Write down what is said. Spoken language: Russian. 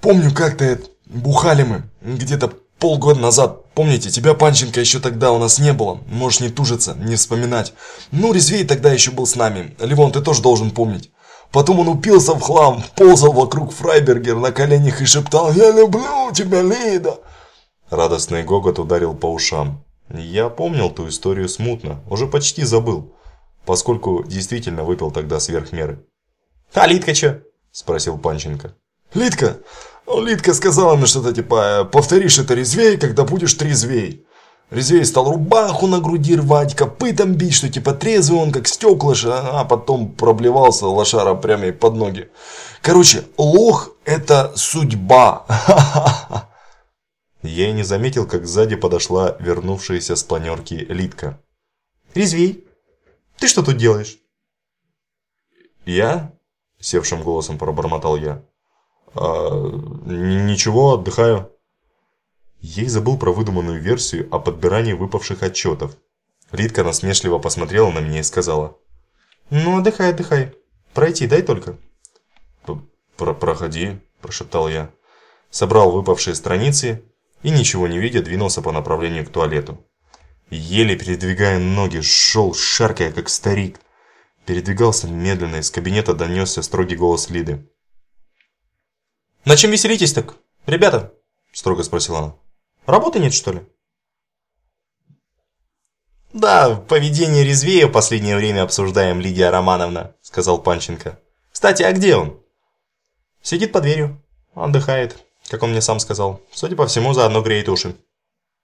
Помню, как-то бухали мы, где-то полгода назад. Помните, тебя, Панченко, еще тогда у нас не было. Можешь не тужиться, не вспоминать. Ну, Резвей тогда еще был с нами. Ливон, ты тоже должен помнить. Потом он упился в хлам, ползал вокруг Фрайбергер на коленях и шептал «Я люблю тебя, Лида!» Радостный гогот ударил по ушам. Я помнил ту историю смутно, уже почти забыл, поскольку действительно выпил тогда сверх меры. «А Литка чё?» – спросил Панченко. «Литка? Литка сказала мне что-то типа «Повторишь это резвей, когда будешь трезвей». Резвей стал рубаху на груди рвать, копытом бить, что типа трезвый он, как стеклыша, а потом проблевался лошара прямо ей под ноги. Короче, лох это судьба. Я и не заметил, как сзади подошла вернувшаяся с планерки Литка. «Резвей, ты что тут делаешь?» «Я?» – севшим голосом пробормотал я. «А, «Ничего, отдыхаю». Ей забыл про выдуманную версию о подбирании выпавших отчетов. Литка насмешливо посмотрела на меня и сказала. «Ну, отдыхай, отдыхай. Пройти дай только». Про «Проходи», – прошептал я. Собрал выпавшие страницы и, ничего не видя, двинулся по направлению к туалету. Еле передвигая ноги, шел, шаркая, как старик. Передвигался медленно, из кабинета донесся строгий голос Лиды. «На чем веселитесь так, ребята?» – строго спросила она. Работы нет, что ли? Да, поведение резвее в последнее время обсуждаем, Лидия Романовна, сказал Панченко. Кстати, а где он? Сидит под дверью. Отдыхает, как он мне сам сказал. Судя по всему, заодно греет уши.